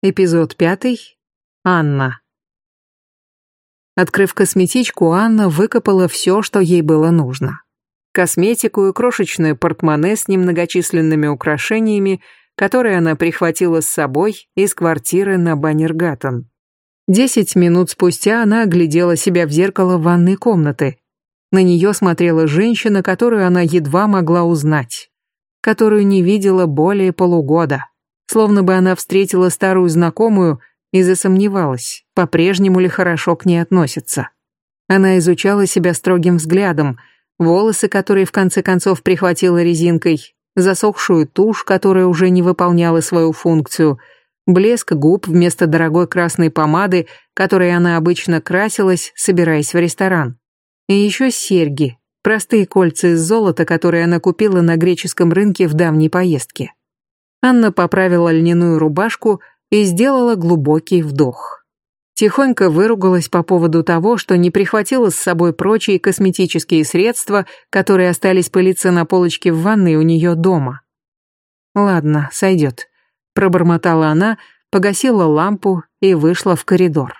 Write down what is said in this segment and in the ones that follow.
Эпизод пятый. Анна. Открыв косметичку, Анна выкопала все, что ей было нужно. Косметику и крошечное портмоне с немногочисленными украшениями, которые она прихватила с собой из квартиры на Баннергаттен. Десять минут спустя она оглядела себя в зеркало ванной комнаты. На нее смотрела женщина, которую она едва могла узнать, которую не видела более полугода словно бы она встретила старую знакомую и засомневалась, по-прежнему ли хорошо к ней относится. Она изучала себя строгим взглядом, волосы, которые в конце концов прихватила резинкой, засохшую тушь, которая уже не выполняла свою функцию, блеск губ вместо дорогой красной помады, которой она обычно красилась, собираясь в ресторан. И еще серьги, простые кольца из золота, которые она купила на греческом рынке в давней поездке. Анна поправила льняную рубашку и сделала глубокий вдох. Тихонько выругалась по поводу того, что не прихватила с собой прочие косметические средства, которые остались пылиться на полочке в ванной у нее дома. «Ладно, сойдет», — пробормотала она, погасила лампу и вышла в коридор.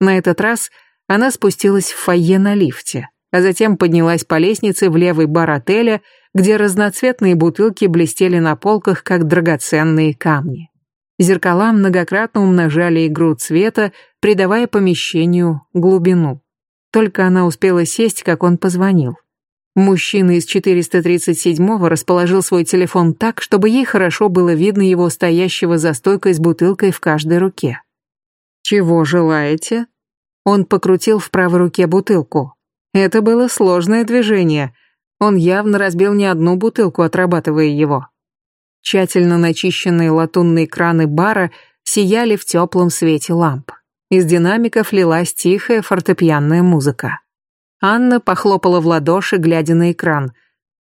На этот раз она спустилась в фойе на лифте, а затем поднялась по лестнице в левый бар отеля где разноцветные бутылки блестели на полках, как драгоценные камни. Зеркала многократно умножали игру цвета, придавая помещению глубину. Только она успела сесть, как он позвонил. Мужчина из 437-го расположил свой телефон так, чтобы ей хорошо было видно его стоящего за стойкой с бутылкой в каждой руке. «Чего желаете?» Он покрутил в правой руке бутылку. Это было сложное движение — он явно разбил не одну бутылку, отрабатывая его. Тщательно начищенные латунные краны бара сияли в теплом свете ламп. Из динамиков лилась тихая фортепианная музыка. Анна похлопала в ладоши, глядя на экран.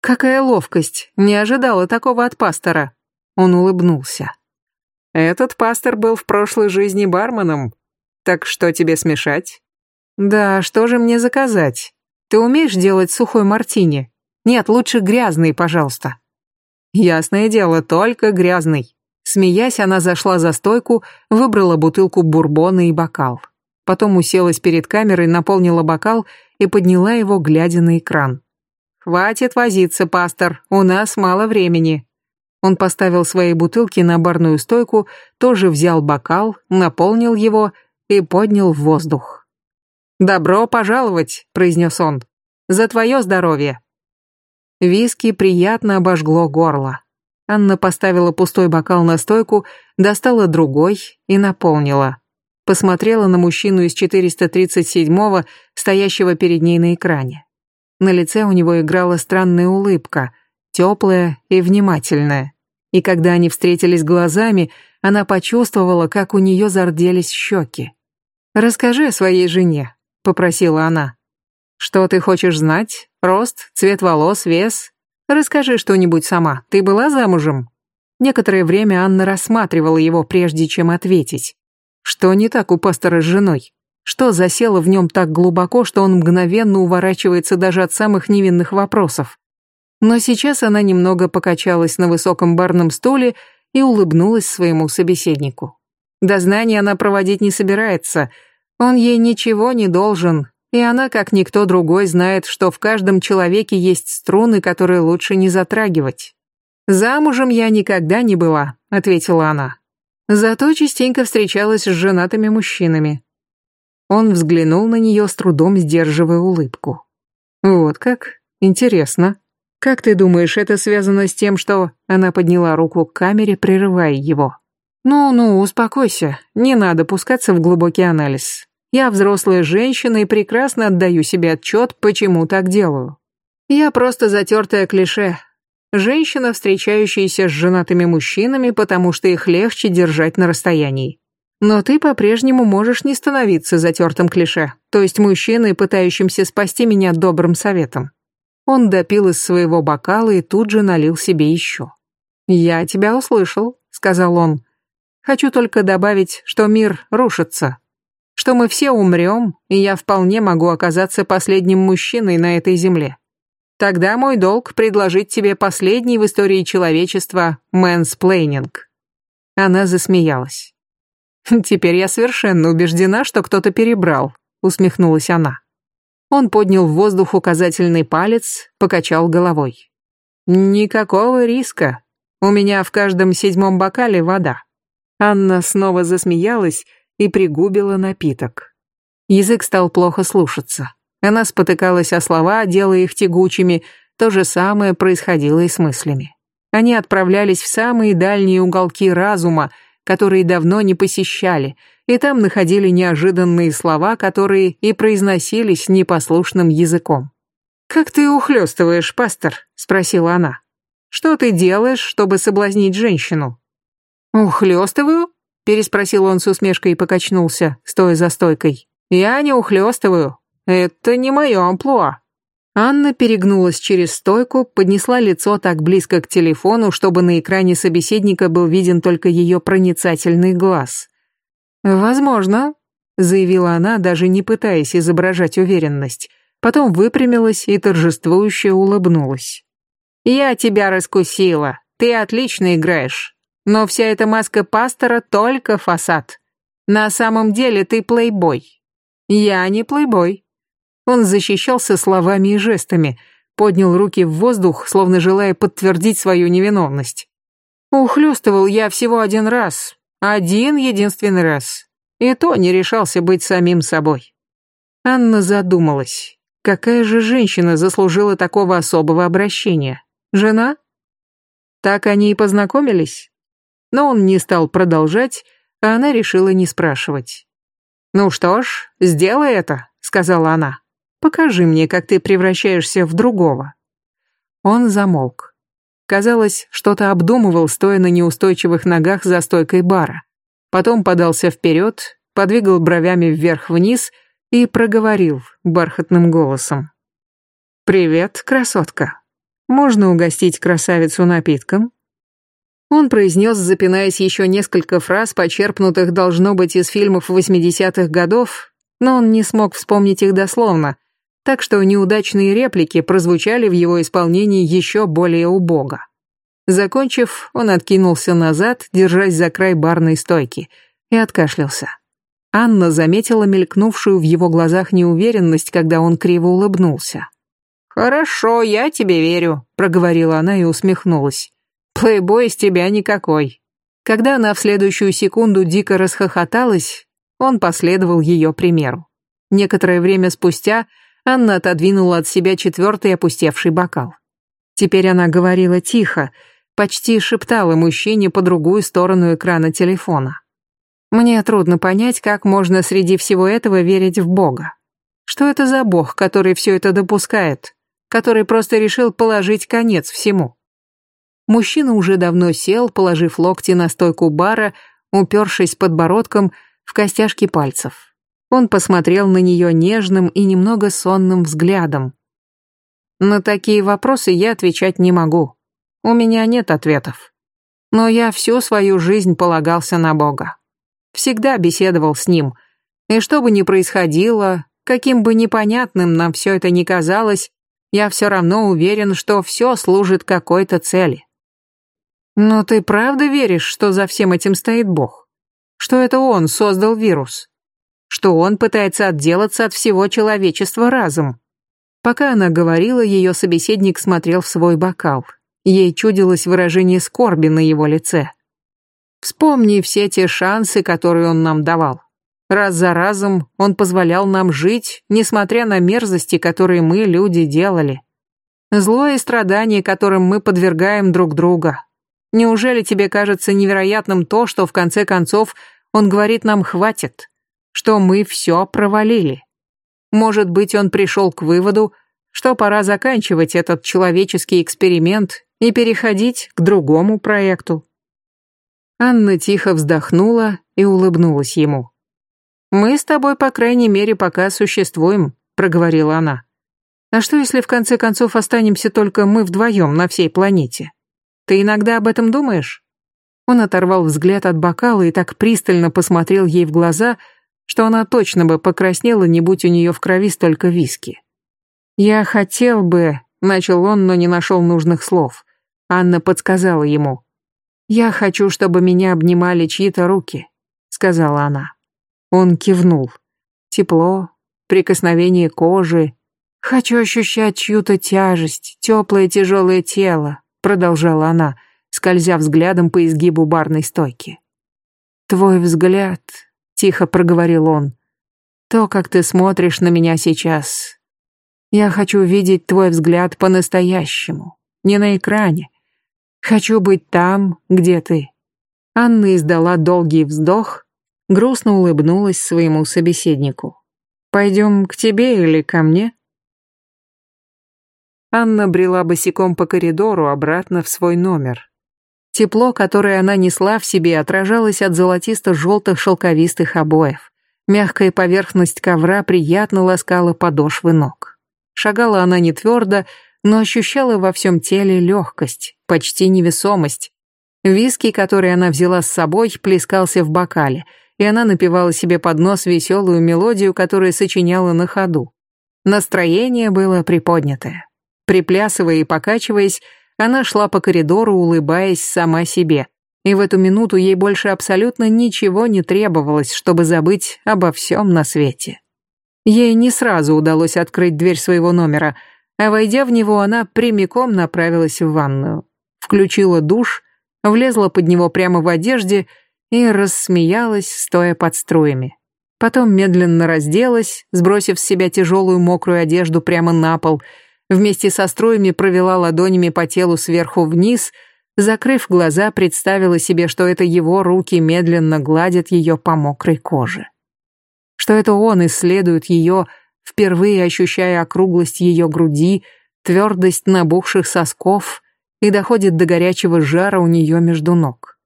«Какая ловкость! Не ожидала такого от пастора!» Он улыбнулся. «Этот пастор был в прошлой жизни барменом. Так что тебе смешать?» «Да, что же мне заказать? Ты умеешь делать сухой мартини?» Нет, лучше грязный, пожалуйста. Ясное дело, только грязный. Смеясь, она зашла за стойку, выбрала бутылку бурбона и бокал. Потом уселась перед камерой, наполнила бокал и подняла его, глядя на экран. «Хватит возиться, пастор, у нас мало времени». Он поставил свои бутылки на барную стойку, тоже взял бокал, наполнил его и поднял в воздух. «Добро пожаловать», — произнес он. «За твое здоровье». Виски приятно обожгло горло. Анна поставила пустой бокал на стойку, достала другой и наполнила. Посмотрела на мужчину из 437-го, стоящего перед ней на экране. На лице у него играла странная улыбка, теплая и внимательная. И когда они встретились глазами, она почувствовала, как у нее зарделись щеки. «Расскажи о своей жене», — попросила она. Что ты хочешь знать? Рост, цвет волос, вес? Расскажи что-нибудь сама. Ты была замужем? Некоторое время Анна рассматривала его, прежде чем ответить. Что не так у пастора с женой? Что засело в нем так глубоко, что он мгновенно уворачивается даже от самых невинных вопросов? Но сейчас она немного покачалась на высоком барном стуле и улыбнулась своему собеседнику. Дознание она проводить не собирается. Он ей ничего не должен, и она, как никто другой, знает, что в каждом человеке есть струны, которые лучше не затрагивать. «Замужем я никогда не была», — ответила она. Зато частенько встречалась с женатыми мужчинами. Он взглянул на нее с трудом, сдерживая улыбку. «Вот как? Интересно. Как ты думаешь, это связано с тем, что...» Она подняла руку к камере, прерывая его. «Ну-ну, успокойся. Не надо пускаться в глубокий анализ. Я взрослая женщина и прекрасно отдаю себе отчет, почему так делаю. Я просто затертое клише. Женщина, встречающаяся с женатыми мужчинами, потому что их легче держать на расстоянии. Но ты по-прежнему можешь не становиться затертым клише, то есть мужчиной, пытающимся спасти меня добрым советом. Он допил из своего бокала и тут же налил себе еще. «Я тебя услышал», — сказал он. «Хочу только добавить, что мир рушится, что мы все умрем, и я вполне могу оказаться последним мужчиной на этой земле. Тогда мой долг предложить тебе последний в истории человечества мэнсплейнинг». Она засмеялась. Теперь я совершенно убеждена, что кто-то перебрал, усмехнулась она. Он поднял в воздух указательный палец, покачал головой. Никакого риска. У меня в каждом седьмом бокале вода. Анна снова засмеялась и пригубила напиток. Язык стал плохо слушаться. Она спотыкалась о слова, делая их тягучими, то же самое происходило и с мыслями. Они отправлялись в самые дальние уголки разума, которые давно не посещали, и там находили неожиданные слова, которые и произносились непослушным языком. «Как ты ухлёстываешь, пастор?» — спросила она. «Что ты делаешь, чтобы соблазнить женщину?» «Ухлёстываю?» — переспросил он с усмешкой и покачнулся, стоя за стойкой. «Я не ухлёстываю. Это не моё амплуа». Анна перегнулась через стойку, поднесла лицо так близко к телефону, чтобы на экране собеседника был виден только её проницательный глаз. «Возможно», — заявила она, даже не пытаясь изображать уверенность. Потом выпрямилась и торжествующе улыбнулась. «Я тебя раскусила. Ты отлично играешь. Но вся эта маска пастора только фасад. На самом деле ты плейбой. Я не плейбой. Он защищался словами и жестами, поднял руки в воздух, словно желая подтвердить свою невиновность. Ухлёстывал я всего один раз. Один единственный раз. И то не решался быть самим собой. Анна задумалась. Какая же женщина заслужила такого особого обращения? Жена? Так они и познакомились? Но он не стал продолжать, а она решила не спрашивать. «Ну что ж, сделай это», — сказала она. «Покажи мне, как ты превращаешься в другого». Он замолк. Казалось, что-то обдумывал, стоя на неустойчивых ногах за стойкой бара. Потом подался вперед, подвигал бровями вверх-вниз и проговорил бархатным голосом. «Привет, красотка. Можно угостить красавицу напитком?» Он произнес, запинаясь еще несколько фраз, почерпнутых, должно быть, из фильмов 80-х годов, но он не смог вспомнить их дословно, так что неудачные реплики прозвучали в его исполнении еще более убого. Закончив, он откинулся назад, держась за край барной стойки, и откашлялся. Анна заметила мелькнувшую в его глазах неуверенность, когда он криво улыбнулся. «Хорошо, я тебе верю», — проговорила она и усмехнулась. Плейбой из тебя никакой. Когда она в следующую секунду дико расхохоталась, он последовал ее примеру. Некоторое время спустя Анна отодвинула от себя четвертый опустевший бокал. Теперь она говорила тихо, почти шептала мужчине по другую сторону экрана телефона. Мне трудно понять, как можно среди всего этого верить в Бога. Что это за Бог, который все это допускает, который просто решил положить конец всему? Мужчина уже давно сел, положив локти на стойку бара, упершись подбородком в костяшки пальцев. Он посмотрел на нее нежным и немного сонным взглядом. На такие вопросы я отвечать не могу. У меня нет ответов. Но я всю свою жизнь полагался на Бога. Всегда беседовал с Ним. И что бы ни происходило, каким бы непонятным нам все это ни казалось, я все равно уверен, что все служит какой-то цели. Но ты правда веришь, что за всем этим стоит Бог? Что это Он создал вирус? Что Он пытается отделаться от всего человечества разом? Пока она говорила, ее собеседник смотрел в свой бокал. Ей чудилось выражение скорби на его лице. Вспомни все те шансы, которые он нам давал. Раз за разом он позволял нам жить, несмотря на мерзости, которые мы, люди, делали. Зло и страдания, которым мы подвергаем друг друга, Неужели тебе кажется невероятным то, что в конце концов он говорит нам «хватит», что мы все провалили? Может быть, он пришел к выводу, что пора заканчивать этот человеческий эксперимент и переходить к другому проекту. Анна тихо вздохнула и улыбнулась ему. «Мы с тобой, по крайней мере, пока существуем», — проговорила она. «А что, если в конце концов останемся только мы вдвоем на всей планете?» Ты иногда об этом думаешь?» Он оторвал взгляд от бокала и так пристально посмотрел ей в глаза, что она точно бы покраснела, не будь у нее в крови столько виски. «Я хотел бы...» — начал он, но не нашел нужных слов. Анна подсказала ему. «Я хочу, чтобы меня обнимали чьи-то руки. сказала она. Он кивнул. Тепло, прикосновение кожи. Хочу ощущать чью-то тяжесть, теплое тяжелое тело, продолжала она, скользя взглядом по изгибу барной стойки. Твой взгляд, тихо проговорил он. То, как ты смотришь на меня сейчас. Я хочу видеть твой взгляд по-настоящему, не на экране. Хочу быть там, где ты. Анна издала долгий вздох, грустно улыбнулась своему собеседнику. «Пойдем к тебе или ко мне?» Анна брела босиком по коридору обратно в свой номер. Тепло, которое она несла в себе, отражалось от золотисто-желтых шелковистых обоев. Мягкая поверхность ковра приятно ласкала подошвы ног. Шагала она не твердо, но ощущала во всем теле легкость, почти невесомость. Виски, который она взяла с собой, плескался в бокале — и она напевала себе под нос веселую мелодию, которую сочиняла на ходу. Настроение было приподнятое. Приплясывая и покачиваясь, она шла по коридору, улыбаясь сама себе. И в эту минуту ей больше абсолютно ничего не требовалось, чтобы забыть обо всем на свете. Ей не сразу удалось открыть дверь своего номера, а войдя в него, она прямиком направилась в ванную. Включила душ, влезла под него прямо в одежде и рассмеялась, стоя под струями. Потом медленно разделась, сбросив с себя тяжелую мокрую одежду прямо на пол, вместе со струями провела ладонями по телу сверху вниз, закрыв глаза, представила себе, что это его руки медленно гладят ее по мокрой коже. Что это он исследует ее, впервые ощущая округлость ее груди, твердость набухших сосков и доходит до горячего жара у нее между ног.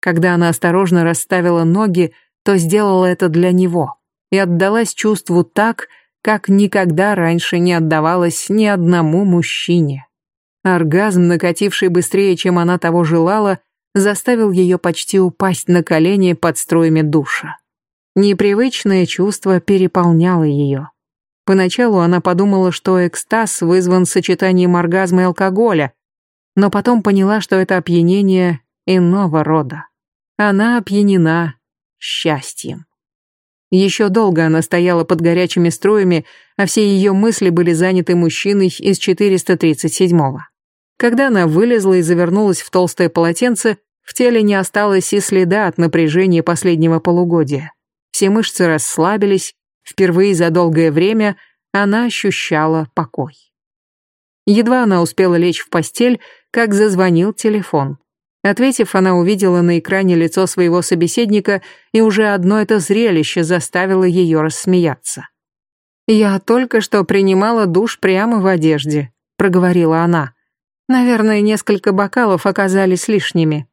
Когда она осторожно расставила ноги, то сделала это для него и отдалась чувству так, как никогда раньше не отдавалась ни одному мужчине. Оргазм, накативший быстрее, чем она того желала, заставил ее почти упасть на колени под струями душа. Непривычное чувство переполняло ее. Поначалу она подумала, что экстаз вызван сочетанием оргазма и алкоголя, но потом поняла, что это опьянение иного рода. Она опьянена счастьем. Еще долго она стояла под горячими струями, а все ее мысли были заняты мужчиной из 437-го. Когда она вылезла и завернулась в толстое полотенце, в теле не осталось и следа от напряжения последнего полугодия. Все мышцы расслабились, впервые за долгое время она ощущала покой. Едва она успела лечь в постель, как зазвонил телефон. Ответив, она увидела на экране лицо своего собеседника, и уже одно это зрелище заставило ее рассмеяться. «Я только что принимала душ прямо в одежде», — проговорила она. «Наверное, несколько бокалов оказались лишними».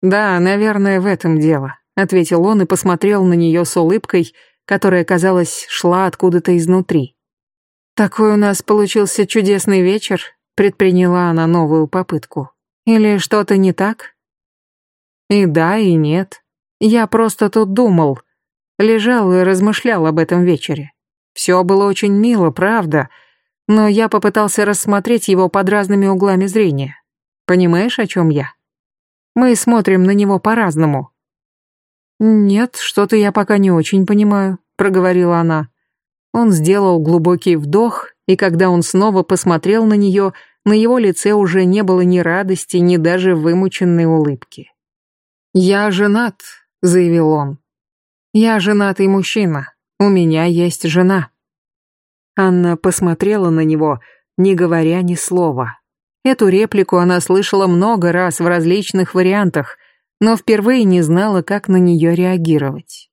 «Да, наверное, в этом дело», — ответил он и посмотрел на нее с улыбкой, которая, казалось, шла откуда-то изнутри. «Такой у нас получился чудесный вечер», — предприняла она новую попытку. Или что-то не так? И да, и нет. Я просто тут думал. Лежал и размышлял об этом вечере. Все было очень мило, правда, но я попытался рассмотреть его под разными углами зрения. Понимаешь, о чем я? Мы смотрим на него по-разному. «Нет, что-то я пока не очень понимаю», — проговорила она. Он сделал глубокий вдох, и когда он снова посмотрел на нее, на его лице уже не было ни радости, ни даже вымученной улыбки. «Я женат», — заявил он. «Я женатый мужчина. У меня есть жена». Анна посмотрела на него, не говоря ни слова. Эту реплику она слышала много раз в различных вариантах, но впервые не знала, как на нее реагировать.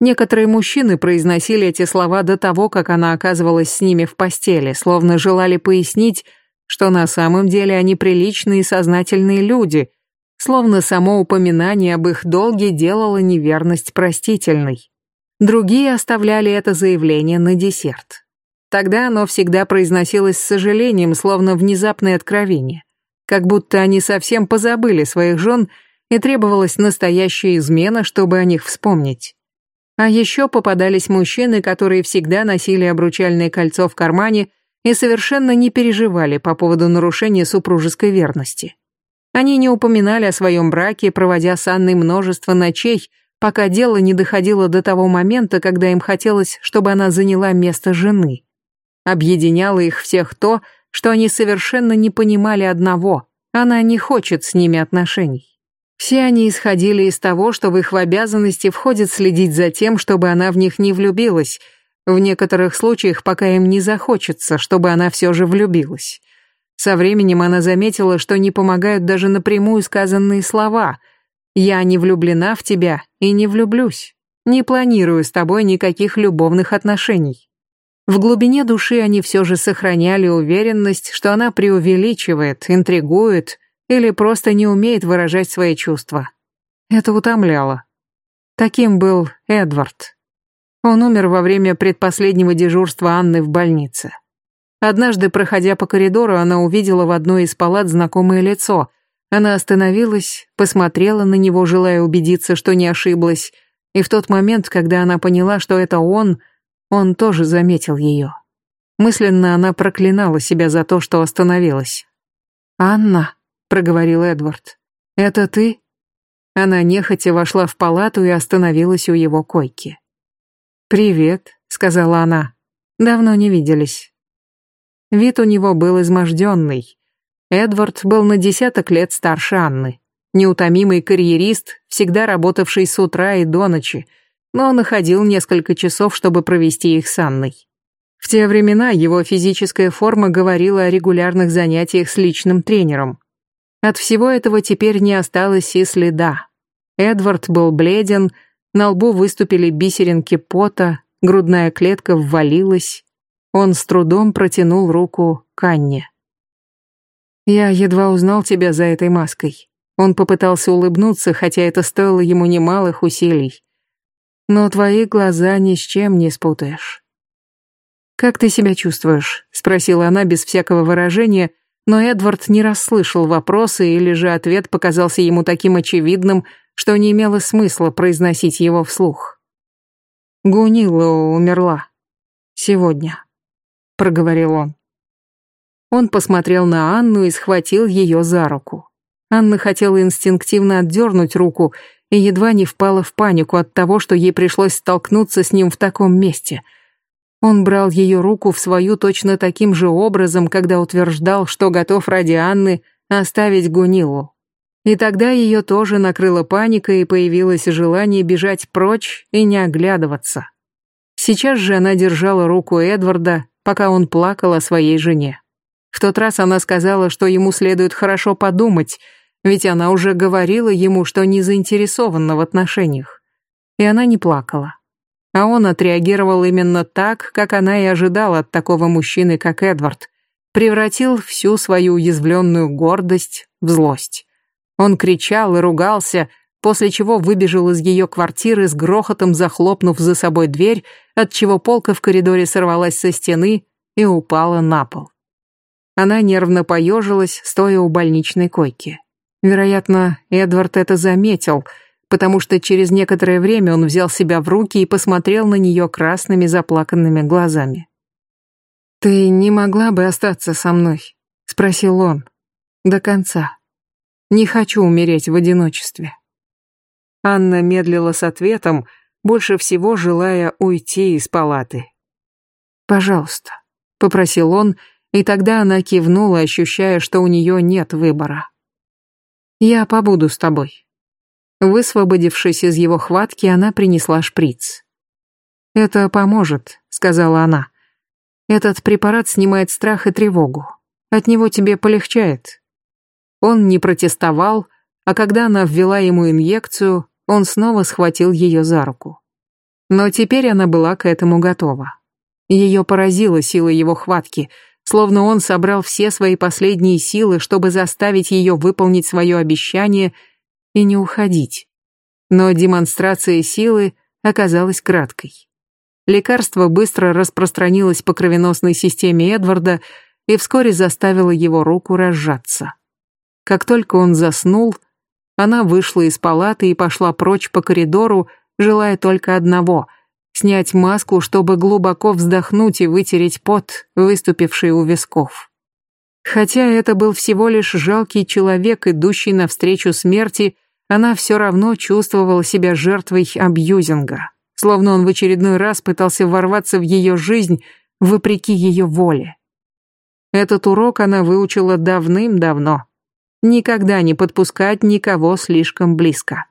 Некоторые мужчины произносили эти слова до того, как она оказывалась с ними в постели, словно желали пояснить, что на самом деле они приличные и сознательные люди, словно само упоминание об их долге делало неверность простительной. Другие оставляли это заявление на десерт. Тогда оно всегда произносилось с сожалением, словно внезапное откровение, как будто они совсем позабыли своих жен и требовалась настоящая измена, чтобы о них вспомнить. А еще попадались мужчины, которые всегда носили обручальное кольцо в кармане и совершенно не переживали по поводу нарушения супружеской верности. Они не упоминали о своем браке, проводя с Анной множество ночей, пока дело не доходило до того момента, когда им хотелось, чтобы она заняла место жены. Объединяло их всех то, что они совершенно не понимали одного – она не хочет с ними отношений. Все они исходили из того, что в их обязанности входит следить за тем, чтобы она в них не влюбилась, в некоторых случаях, пока им не захочется, чтобы она все же влюбилась. Со временем она заметила, что не помогают даже напрямую сказанные слова «Я не влюблена в тебя и не влюблюсь, не планирую с тобой никаких любовных отношений». В глубине души они все же сохраняли уверенность, что она преувеличивает, интригует или просто не умеет выражать свои чувства. Это утомляло. Таким был Эдвард. Он умер во время предпоследнего дежурства Анны в больнице. Однажды, проходя по коридору, она увидела в одной из палат знакомое лицо. Она остановилась, посмотрела на него, желая убедиться, что не ошиблась, и в тот момент, когда она поняла, что это он – он тоже заметил ее. Мысленно она проклинала себя за то, что остановилась. «Анна», — проговорил Эдвард, — «это ты?» Она нехотя вошла в палату и остановилась у его койки. «Привет», — сказала она. «Давно не виделись». Вид у него был изможденный. Эдвард был на десяток лет старше Анны. Неутомимый карьерист, всегда работавший с утра и до ночи, но находил несколько часов, чтобы провести их с Анной. В те времена его физическая форма говорила о регулярных занятиях с личным тренером. От всего этого теперь не осталось и следа. Эдвард был бледен, на лбу выступили бисеринки пота, грудная клетка ввалилась. Он с трудом протянул руку к Анне. «Я едва узнал тебя за этой маской». Он попытался улыбнуться, хотя это стоило ему немалых усилий но твои глаза ни с чем не спутаешь. «Как ты себя чувствуешь?» — спросила она без всякого выражения, но Эдвард не расслышал вопроса или же ответ показался ему таким очевидным, что не имело смысла произносить его вслух. «Гунила умерла. Сегодня», — проговорил он. Он посмотрел на Анну и схватил ее за руку. Анна хотела инстинктивно отдернуть руку и едва не впала в панику от того, что ей пришлось столкнуться с ним в таком месте. Он брал ее руку в свою точно таким же образом, когда утверждал, что готов ради Анны оставить Гунилу. И тогда ее тоже накрыла паника и появилось желание бежать прочь и не оглядываться. Сейчас же она держала руку Эдварда, пока он плакал о своей жене. В тот раз она сказала, что ему следует хорошо подумать, ведь она уже говорила ему, что не заинтересована в отношениях. И она не плакала. А он отреагировал именно так, как она и ожидала от такого мужчины, как Эдвард. Превратил всю свою уязвленную гордость в злость. Он кричал и ругался, после чего выбежал из ее квартиры с грохотом захлопнув за собой дверь, отчего полка в коридоре сорвалась со стены и упала на пол. Она нервно поежилась, стоя у больничной койки. Вероятно, Эдвард это заметил, потому что через некоторое время он взял себя в руки и посмотрел на нее красными заплаканными глазами. «Ты не могла бы остаться со мной?» — спросил он. «До конца. Не хочу умереть в одиночестве». Анна медлила с ответом, больше всего желая уйти из палаты. «Пожалуйста», — попросил он, и тогда она кивнула, ощущая, что у нее нет выбора. «Я побуду с тобой». Высвободившись из его хватки, она принесла шприц. «Это поможет», — сказала она. «Этот препарат снимает страх и тревогу. От него тебе полегчает». Он не протестовал, а когда она ввела ему инъекцию, он снова схватил ее за руку. Но теперь она была к этому готова. Ее поразила сила его хватки, словно он собрал все свои последние силы, чтобы заставить ее выполнить свое обещание и не уходить. Но демонстрация силы оказалась краткой. Лекарство быстро распространилось по кровеносной системе Эдварда и вскоре заставило его руку разжаться. Как только он заснул, она вышла из палаты и пошла прочь по коридору, желая только одного снять маску, чтобы глубоко вздохнуть и вытереть пот, выступивший у висков. Хотя это был всего лишь жалкий человек, идущий навстречу смерти, она все равно чувствовала себя жертвой абьюзинга, словно он в очередной раз пытался ворваться в ее жизнь вопреки ее воле. Этот урок она выучила давным-давно. Никогда не подпускать никого слишком близко.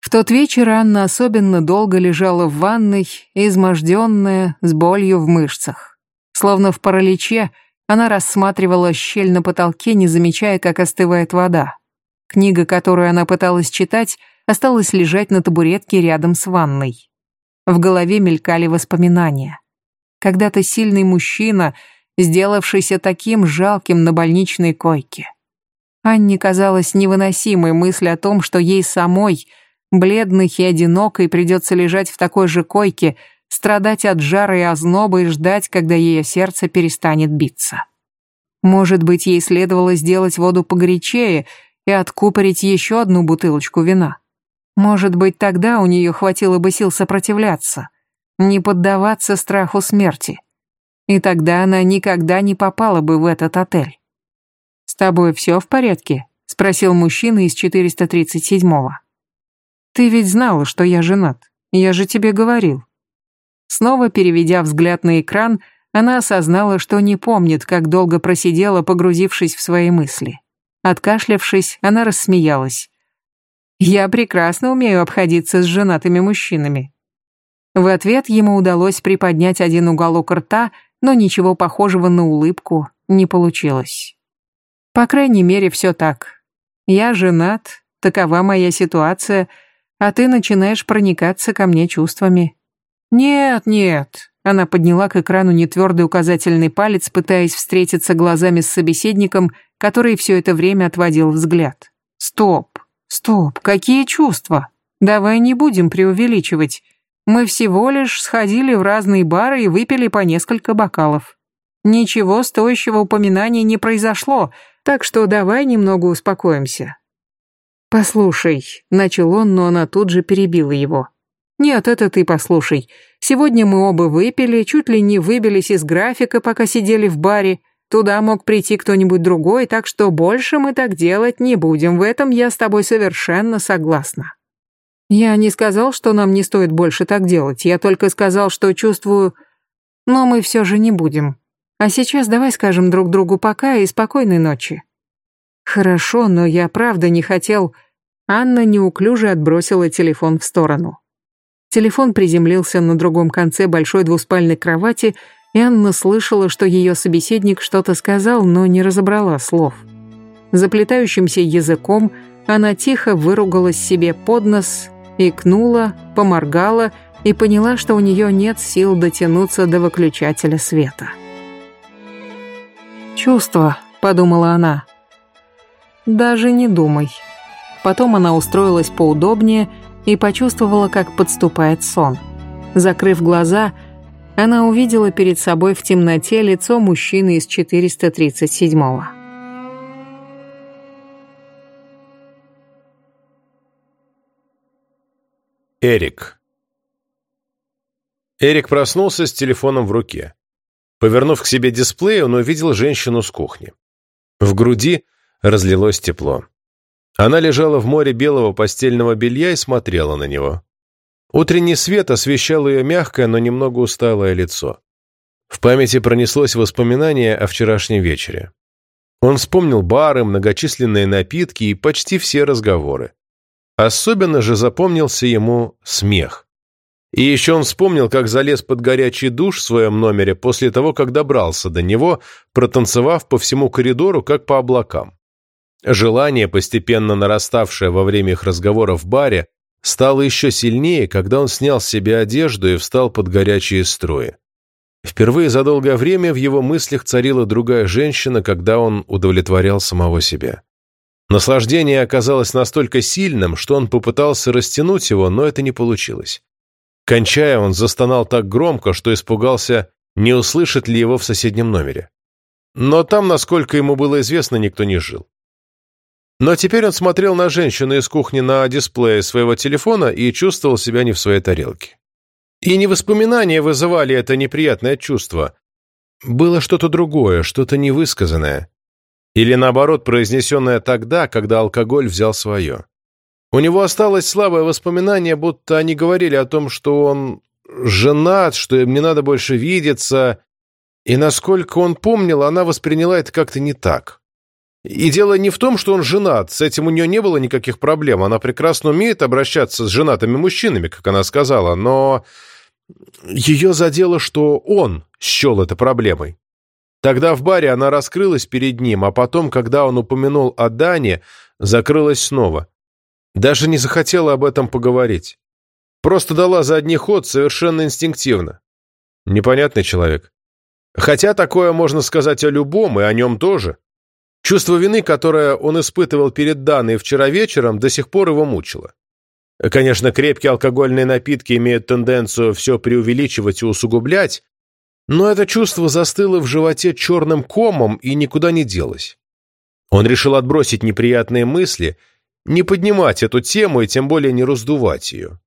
В тот вечер Анна особенно долго лежала в ванной, изможденная, с болью в мышцах. Словно в параличе, она рассматривала щель на потолке, не замечая, как остывает вода. Книга, которую она пыталась читать, осталась лежать на табуретке рядом с ванной. В голове мелькали воспоминания. Когда-то сильный мужчина, сделавшийся таким жалким на больничной койке. Анне казалась невыносимой мысль о том, что ей самой – Бледной и одинокой придется лежать в такой же койке, страдать от жара и озноба и ждать, когда ее сердце перестанет биться. Может быть, ей следовало сделать воду погорячее и откупорить еще одну бутылочку вина. Может быть, тогда у нее хватило бы сил сопротивляться, не поддаваться страху смерти. И тогда она никогда не попала бы в этот отель. «С тобой все в порядке?» — спросил мужчина из 437-го. Ты ведь знала, что я женат. Я же тебе говорил. Снова переведя взгляд на экран, она осознала, что не помнит, как долго просидела, погрузившись в свои мысли. Откашлявшись, она рассмеялась. «Я прекрасно умею обходиться с женатыми мужчинами». В ответ ему удалось приподнять один уголок рта, но ничего похожего на улыбку не получилось. По крайней мере, все так. Я женат, такова моя ситуация — а ты начинаешь проникаться ко мне чувствами. Нет, нет. Она подняла к экрану нетвердый указательный палец, пытаясь встретиться глазами с собеседником, который все это время отводил взгляд. Стоп, стоп, какие чувства? Давай не будем преувеличивать. Мы всего лишь сходили в разные бары и выпили по несколько бокалов. Ничего стоящего упоминания не произошло, так что давай немного успокоимся. «Послушай», — начал он, но она тут же перебила его. «Нет, это ты послушай. Сегодня мы оба выпили, чуть ли не выбились из графика, пока сидели в баре. Туда мог прийти кто-нибудь другой, так что больше мы так делать не будем. В этом я с тобой совершенно согласна». «Я не сказал, что нам не стоит больше так делать. Я только сказал, что чувствую... Но мы все же не будем. А сейчас давай скажем друг другу пока и спокойной ночи». «Хорошо, но я правда не хотел...» Анна неуклюже отбросила телефон в сторону. Телефон приземлился на другом конце большой двуспальной кровати, и Анна слышала, что ее собеседник что-то сказал, но не разобрала слов. Заплетающимся языком она тихо выругалась себе под нос, икнула, поморгала и поняла, что у нее нет сил дотянуться до выключателя света. «Чувство», — подумала она. «Даже не думай». Потом она устроилась поудобнее и почувствовала, как подступает сон. Закрыв глаза, она увидела перед собой в темноте лицо мужчины из 437-го. Эрик. Эрик проснулся с телефоном в руке. Повернув к себе дисплей, он увидел женщину с кухни. В груди разлилось тепло. Она лежала в море белого постельного белья и смотрела на него. Утренний свет освещал ее мягкое, но немного усталое лицо. В памяти пронеслось воспоминание о вчерашнем вечере. Он вспомнил бары, многочисленные напитки и почти все разговоры. Особенно же запомнился ему смех. И еще он вспомнил, как залез под горячий душ в своем номере после того, как добрался до него, протанцевав по всему коридору, как по облакам. Желание, постепенно нараставшее во время их разговора в баре, стало еще сильнее, когда он снял с себя одежду и встал под горячие струи. Впервые за долгое время в его мыслях царила другая женщина, когда он удовлетворял самого себя. Наслаждение оказалось настолько сильным, что он попытался растянуть его, но это не получилось. Кончая, он застонал так громко, что испугался, не услышит ли его в соседнем номере. Но там, насколько ему было известно, никто не жил. Но теперь он смотрел на женщину из кухни на дисплее своего телефона и чувствовал себя не в своей тарелке. И не воспоминания вызывали это неприятное чувство. Было что-то другое, что-то невысказанное. Или наоборот, произнесенное тогда, когда алкоголь взял свое. У него осталось слабое воспоминание, будто они говорили о том, что он женат, что им не надо больше видеться, и, насколько он помнил, она восприняла это как-то не так. И дело не в том, что он женат, с этим у нее не было никаких проблем, она прекрасно умеет обращаться с женатыми мужчинами, как она сказала, но ее задело, что он счел это проблемой. Тогда в баре она раскрылась перед ним, а потом, когда он упомянул о Дане, закрылась снова. Даже не захотела об этом поговорить. Просто дала задний ход совершенно инстинктивно. Непонятный человек. Хотя такое можно сказать о любом, и о нем тоже. Чувство вины, которое он испытывал перед Даной вчера вечером, до сих пор его мучило. Конечно, крепкие алкогольные напитки имеют тенденцию все преувеличивать и усугублять, но это чувство застыло в животе черным комом и никуда не делось. Он решил отбросить неприятные мысли, не поднимать эту тему и тем более не раздувать ее.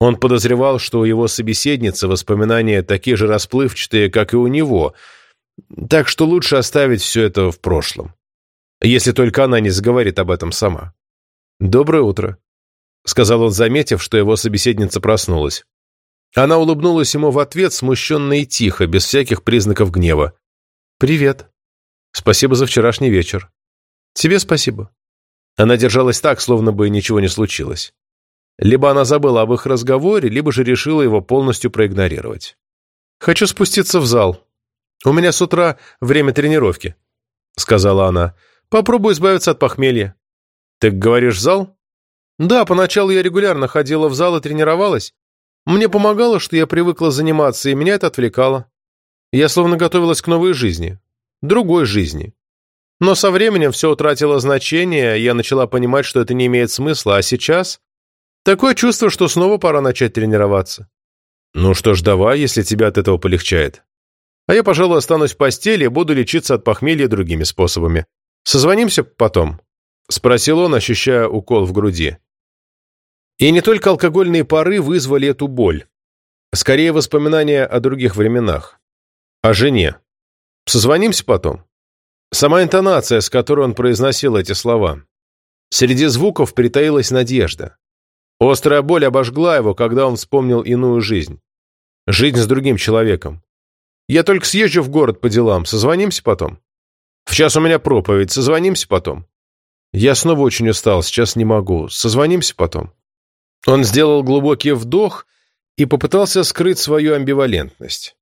Он подозревал, что у его собеседницы воспоминания такие же расплывчатые, как и у него, так что лучше оставить все это в прошлом. Если только она не заговорит об этом сама. «Доброе утро», — сказал он, заметив, что его собеседница проснулась. Она улыбнулась ему в ответ, смущенно и тихо, без всяких признаков гнева. «Привет. Спасибо за вчерашний вечер. Тебе спасибо». Она держалась так, словно бы ничего не случилось. Либо она забыла об их разговоре, либо же решила его полностью проигнорировать. «Хочу спуститься в зал. У меня с утра время тренировки», — сказала она. «Попробую избавиться от похмелья». «Ты говоришь зал?» «Да, поначалу я регулярно ходила в зал и тренировалась. Мне помогало, что я привыкла заниматься, и меня это отвлекало. Я словно готовилась к новой жизни. Другой жизни. Но со временем все утратило значение, я начала понимать, что это не имеет смысла, а сейчас Такое чувство, что снова пора начать тренироваться. Ну что ж, давай, если тебе от этого полегчает. А я, пожалуй, останусь в постели и буду лечиться от похмелья другими способами. Созвонимся потом?» — спросил он, ощущая укол в груди. И не только алкогольные пары вызвали эту боль. Скорее, воспоминания о других временах. О жене. Созвонимся потом. Сама интонация, с которой он произносил эти слова. Среди звуков притаилась надежда. Острая боль обожгла его, когда он вспомнил иную жизнь. Жизнь с другим человеком. Я только съезжу в город по делам, созвонимся потом. В час у меня проповедь, созвонимся потом. Я снова очень устал, сейчас не могу. Созвонимся потом. Он сделал глубокий вдох и попытался скрыть свою амбивалентность.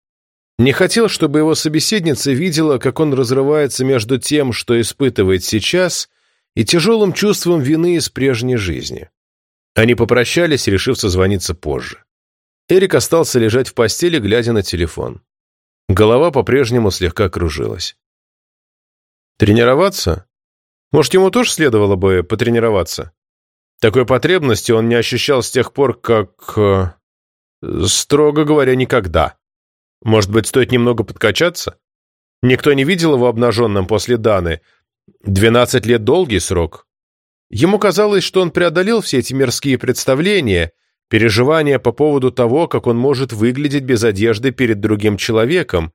Не хотел, чтобы его собеседница видела, как он разрывается между тем, что испытывает сейчас, и тяжелым чувством вины из прежней жизни. Они попрощались, решив созвониться позже. Эрик остался лежать в постели, глядя на телефон. Голова по-прежнему слегка кружилась. Тренироваться? Может, ему тоже следовало бы потренироваться? Такой потребности он не ощущал с тех пор, как... Э, строго говоря, никогда. Может быть, стоит немного подкачаться? Никто не видел его обнаженным после Даны. Двенадцать лет — долгий срок. Ему казалось, что он преодолел все эти мирские представления, переживания по поводу того, как он может выглядеть без одежды перед другим человеком.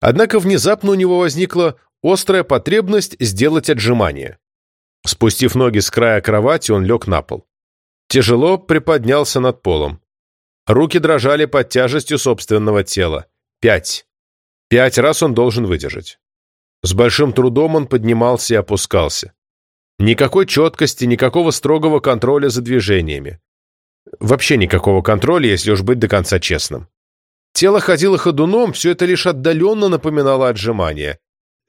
Однако внезапно у него возникла острая потребность сделать отжимание. Спустив ноги с края кровати, он лег на пол. Тяжело приподнялся над полом. Руки дрожали под тяжестью собственного тела. Пять. Пять раз он должен выдержать. С большим трудом он поднимался и опускался. Никакой четкости, никакого строгого контроля за движениями. Вообще никакого контроля, если уж быть до конца честным. Тело ходило ходуном, все это лишь отдаленно напоминало отжимание.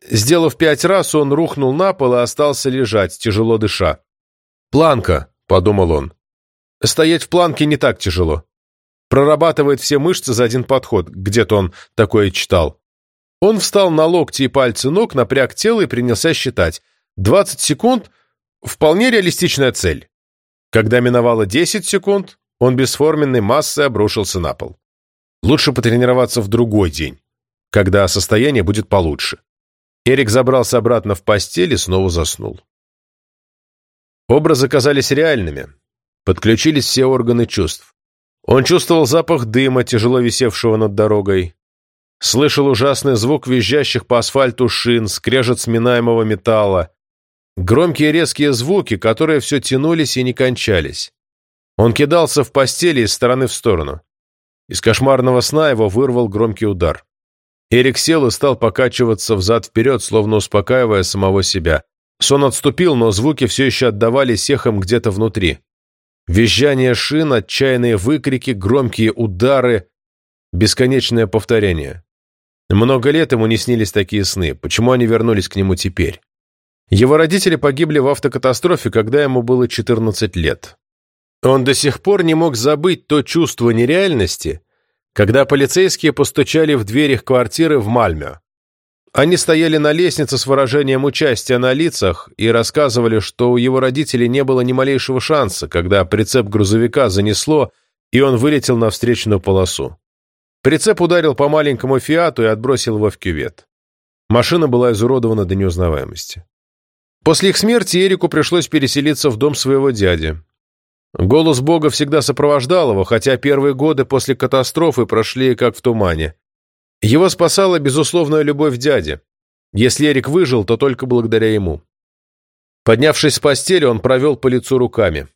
Сделав пять раз, он рухнул на пол и остался лежать, тяжело дыша. «Планка», — подумал он. «Стоять в планке не так тяжело. Прорабатывает все мышцы за один подход, где-то он такое читал». Он встал на локти и пальцы ног, напряг тело и принялся считать. Двадцать секунд Вполне реалистичная цель. Когда миновало 10 секунд, он бесформенной массой обрушился на пол. Лучше потренироваться в другой день, когда состояние будет получше. Эрик забрался обратно в постель и снова заснул. Образы казались реальными. Подключились все органы чувств. Он чувствовал запах дыма, тяжело висевшего над дорогой. Слышал ужасный звук визжащих по асфальту шин, скрежет сминаемого металла. Громкие резкие звуки, которые все тянулись и не кончались. Он кидался в постели из стороны в сторону. Из кошмарного сна его вырвал громкий удар. Эрик сел и стал покачиваться взад-вперед, словно успокаивая самого себя. Сон отступил, но звуки все еще отдавались эхом где-то внутри. Визжание шин, отчаянные выкрики, громкие удары, бесконечное повторение. Много лет ему не снились такие сны. Почему они вернулись к нему теперь? Его родители погибли в автокатастрофе, когда ему было 14 лет. Он до сих пор не мог забыть то чувство нереальности, когда полицейские постучали в дверь их квартиры в Мальме. Они стояли на лестнице с выражением участия на лицах и рассказывали, что у его родителей не было ни малейшего шанса, когда прицеп грузовика занесло, и он вылетел на встречную полосу. Прицеп ударил по маленькому «Фиату» и отбросил его в кювет. Машина была изуродована до неузнаваемости. После их смерти Эрику пришлось переселиться в дом своего дяди. Голос Бога всегда сопровождал его, хотя первые годы после катастрофы прошли как в тумане. Его спасала безусловная любовь дяди. Если Эрик выжил, то только благодаря ему. Поднявшись с постели, он провел по лицу руками.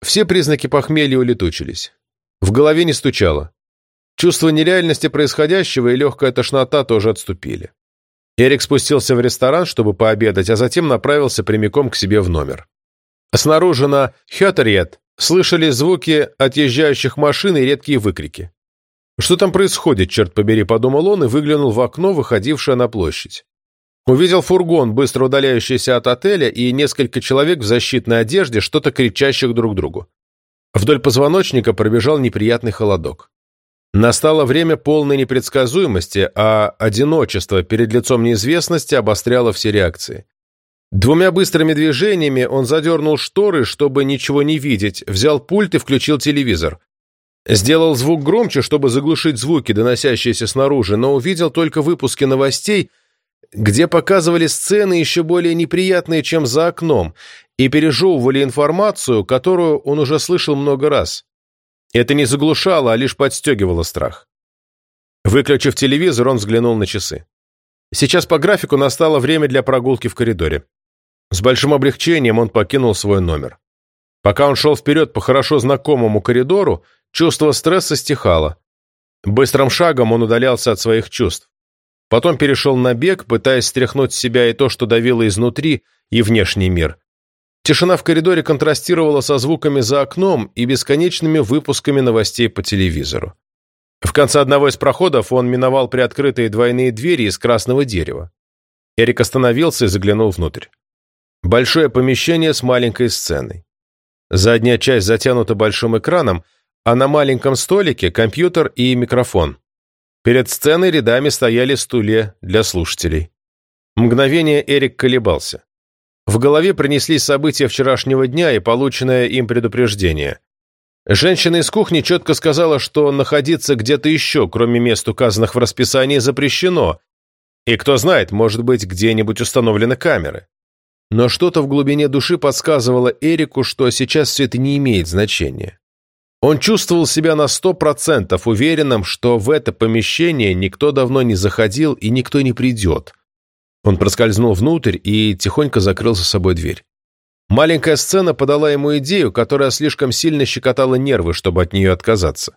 Все признаки похмелья улетучились. В голове не стучало. Чувство нереальности происходящего и легкая тошнота тоже отступили. Эрик спустился в ресторан, чтобы пообедать, а затем направился прямиком к себе в номер. Снаружи на Хётерьет слышали звуки отъезжающих машин и редкие выкрики. «Что там происходит, черт побери?» – подумал он и выглянул в окно, выходившее на площадь. Увидел фургон, быстро удаляющийся от отеля, и несколько человек в защитной одежде, что-то кричащих друг другу. Вдоль позвоночника пробежал неприятный холодок. Настало время полной непредсказуемости, а одиночество перед лицом неизвестности обостряло все реакции. Двумя быстрыми движениями он задернул шторы, чтобы ничего не видеть, взял пульт и включил телевизор. Сделал звук громче, чтобы заглушить звуки, доносящиеся снаружи, но увидел только выпуски новостей, где показывали сцены еще более неприятные, чем за окном, и пережевывали информацию, которую он уже слышал много раз. Это не заглушало, а лишь подстегивало страх. Выключив телевизор, он взглянул на часы. Сейчас по графику настало время для прогулки в коридоре. С большим облегчением он покинул свой номер. Пока он шел вперед по хорошо знакомому коридору, чувство стресса стихало. Быстрым шагом он удалялся от своих чувств. Потом перешел на бег, пытаясь стряхнуть с себя и то, что давило изнутри, и внешний мир. Тишина в коридоре контрастировала со звуками за окном и бесконечными выпусками новостей по телевизору. В конце одного из проходов он миновал приоткрытые двойные двери из красного дерева. Эрик остановился и заглянул внутрь. Большое помещение с маленькой сценой. Задняя часть затянута большим экраном, а на маленьком столике компьютер и микрофон. Перед сценой рядами стояли стулья для слушателей. Мгновение Эрик колебался. В голове принеслись события вчерашнего дня и полученное им предупреждение. Женщина из кухни четко сказала, что находиться где-то еще, кроме мест, указанных в расписании, запрещено, и кто знает, может быть, где-нибудь установлены камеры. Но что-то в глубине души подсказывало Эрику, что сейчас все это не имеет значения. Он чувствовал себя на сто процентов уверенным, что в это помещение никто давно не заходил и никто не придет – он проскользнул внутрь и тихонько закрыл за собой дверь. Маленькая сцена подала ему идею, которая слишком сильно щекотала нервы, чтобы от нее отказаться.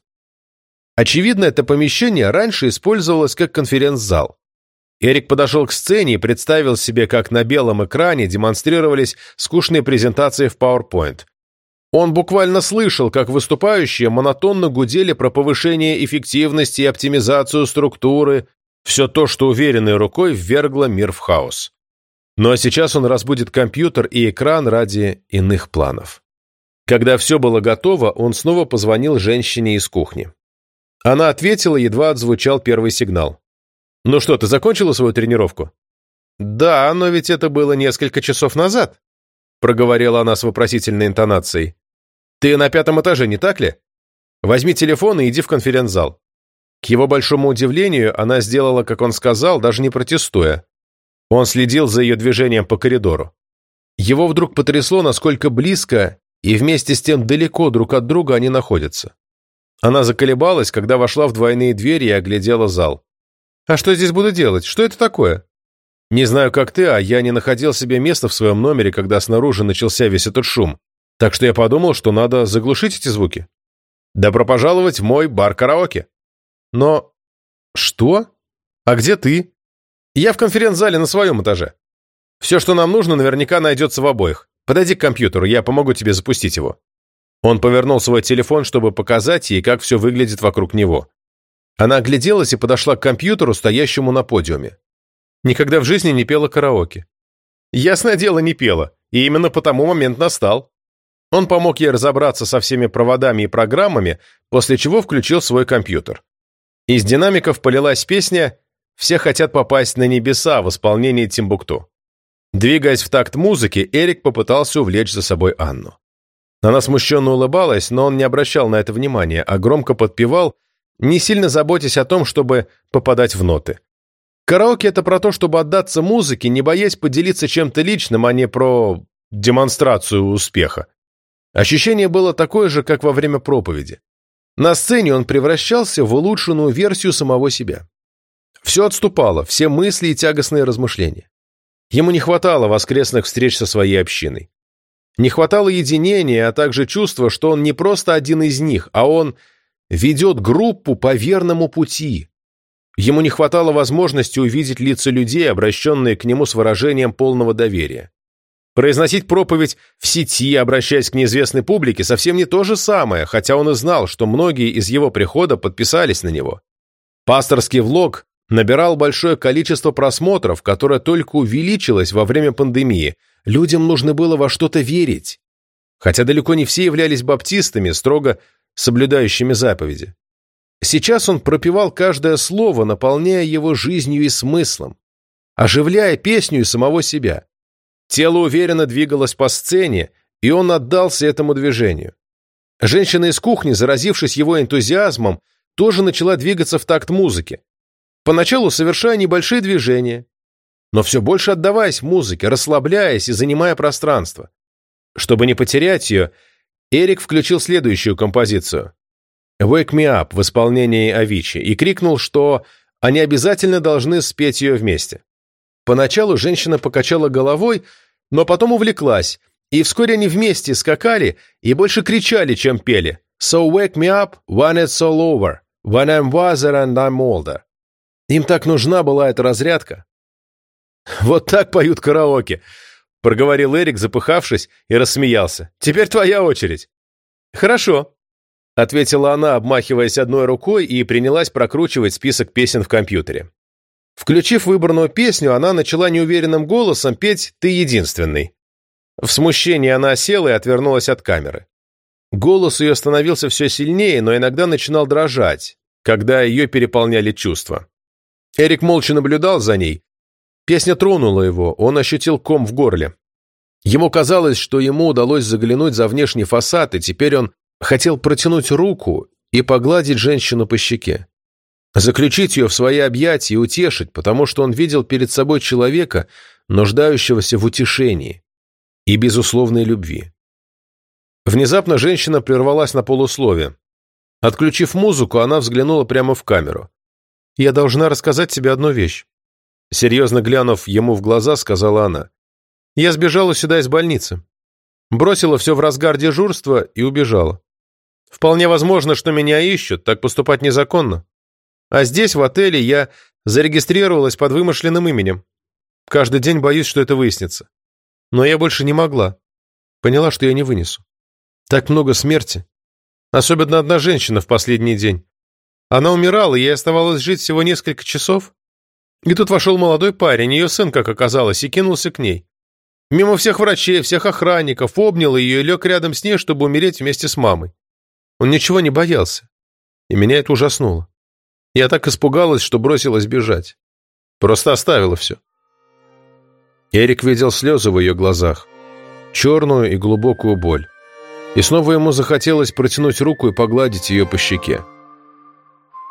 Очевидно, это помещение раньше использовалось как конференц-зал. Эрик подошел к сцене и представил себе, как на белом экране демонстрировались скучные презентации в PowerPoint. Он буквально слышал, как выступающие монотонно гудели про повышение эффективности и оптимизацию структуры, все то, что уверенной рукой ввергло мир в хаос. Но сейчас он разбудит компьютер и экран ради иных планов. Когда все было готово, он снова позвонил женщине из кухни. Она ответила, едва отзвучал первый сигнал. «Ну что, ты закончила свою тренировку?» «Да, но ведь это было несколько часов назад», — проговорила она с вопросительной интонацией. «Ты на пятом этаже, не так ли? Возьми телефон и иди в конференц-зал. К его большому удивлению, она сделала, как он сказал, даже не протестуя. Он следил за ее движением по коридору. Его вдруг потрясло, насколько близко и вместе с тем далеко друг от друга они находятся. Она заколебалась, когда вошла в двойные двери и оглядела зал. «А что здесь буду делать? Что это такое?» «Не знаю, как ты, а я не находил себе места в своем номере, когда снаружи начался весь этот шум. Так что я подумал, что надо заглушить эти звуки. Добро пожаловать в мой бар-караоке». «Но... что? А где ты?» «Я в конференц-зале на своем этаже. Все, что нам нужно, наверняка найдется в обоих. Подойди к компьютеру, я помогу тебе запустить его». Он повернул свой телефон, чтобы показать ей, как все выглядит вокруг него. Она огляделась и подошла к компьютеру, стоящему на подиуме. Никогда в жизни не пела караоке. Ясное дело, не пела, и именно потому момент настал. Он помог ей разобраться со всеми проводами и программами, после чего включил свой компьютер. Из динамиков полилась песня «Все хотят попасть на небеса» в исполнении Тимбукту. Двигаясь в такт музыки, Эрик попытался увлечь за собой Анну. Она смущенно улыбалась, но он не обращал на это внимания, а громко подпевал, не сильно заботясь о том, чтобы попадать в ноты. Караоке — это про то, чтобы отдаться музыке, не боясь поделиться чем-то личным, а не про демонстрацию успеха. Ощущение было такое же, как во время проповеди. На сцене он превращался в улучшенную версию самого себя. Все отступало, все мысли и тягостные размышления. Ему не хватало воскресных встреч со своей общиной. Не хватало единения, а также чувства, что он не просто один из них, а он ведет группу по верному пути. Ему не хватало возможности увидеть лица людей, обращенные к нему с выражением полного доверия. Произносить проповедь в сети, обращаясь к неизвестной публике, совсем не то же самое, хотя он и знал, что многие из его прихода подписались на него. Пасторский влог набирал большое количество просмотров, которое только увеличилось во время пандемии, Людям нужно было во что-то верить. Хотя далеко не все являлись баптистами, строго соблюдающими заповеди. Сейчас он пропевал каждое слово, наполняя его жизнью и смыслом, оживляя песню и самого себя. Тело уверенно двигалось по сцене, и он отдался этому движению. Женщина из кухни, заразившись его энтузиазмом, тоже начала двигаться в такт музыки. Поначалу совершая небольшие движения, но все больше отдаваясь музыке, расслабляясь и занимая пространство. Чтобы не потерять ее, Эрик включил следующую композицию «Wake Me Up» в исполнении Авичи и крикнул, что они обязательно должны спеть ее вместе. Поначалу женщина покачала головой, но потом увлеклась, и вскоре они вместе скакали и больше кричали, чем пели «So wake me up when it's all over, when I'm wiser and I'm older». Им так нужна была эта разрядка, «Вот так поют караоке», — проговорил Эрик, запыхавшись, и рассмеялся. «Теперь твоя очередь». «Хорошо», — ответила она, обмахиваясь одной рукой, и принялась прокручивать список песен в компьютере. Включив выбранную песню, она начала неуверенным голосом петь «Ты единственный». В смущении она села и отвернулась от камеры. Голос ее становился все сильнее, но иногда начинал дрожать, когда ее переполняли чувства. Эрик молча наблюдал за ней, Песня тронула его, он ощутил ком в горле. Ему казалось, что ему удалось заглянуть за внешний фасад, и теперь он хотел протянуть руку и погладить женщину по щеке. Заключить ее в свои объятия и утешить, потому что он видел перед собой человека, нуждающегося в утешении и безусловной любви. Внезапно женщина прервалась на полуслове. Отключив музыку, она взглянула прямо в камеру. «Я должна рассказать тебе одну вещь. Серьезно глянув ему в глаза, сказала она. «Я сбежала сюда из больницы. Бросила все в разгар дежурства и убежала. Вполне возможно, что меня ищут, так поступать незаконно. А здесь, в отеле, я зарегистрировалась под вымышленным именем. Каждый день боюсь, что это выяснится. Но я больше не могла. Поняла, что я не вынесу. Так много смерти. Особенно одна женщина в последний день. Она умирала, и ей оставалось жить всего несколько часов. И тут вошел молодой парень, ее сын, как оказалось, и кинулся к ней. Мимо всех врачей, всех охранников, обнял ее и лег рядом с ней, чтобы умереть вместе с мамой. Он ничего не боялся. И меня это ужаснуло. Я так испугалась, что бросилась бежать. Просто оставила все. Эрик видел слезы в ее глазах. Черную и глубокую боль. И снова ему захотелось протянуть руку и погладить ее по щеке.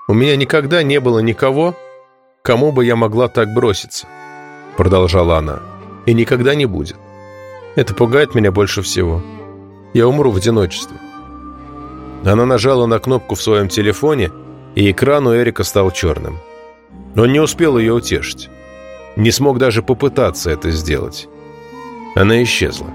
У меня никогда не было никого, кому бы я могла так броситься?» Продолжала она. «И никогда не будет. Это пугает меня больше всего. Я умру в одиночестве». Она нажала на кнопку в своем телефоне, и экран у Эрика стал черным. Он не успел ее утешить. Не смог даже попытаться это сделать. Она исчезла.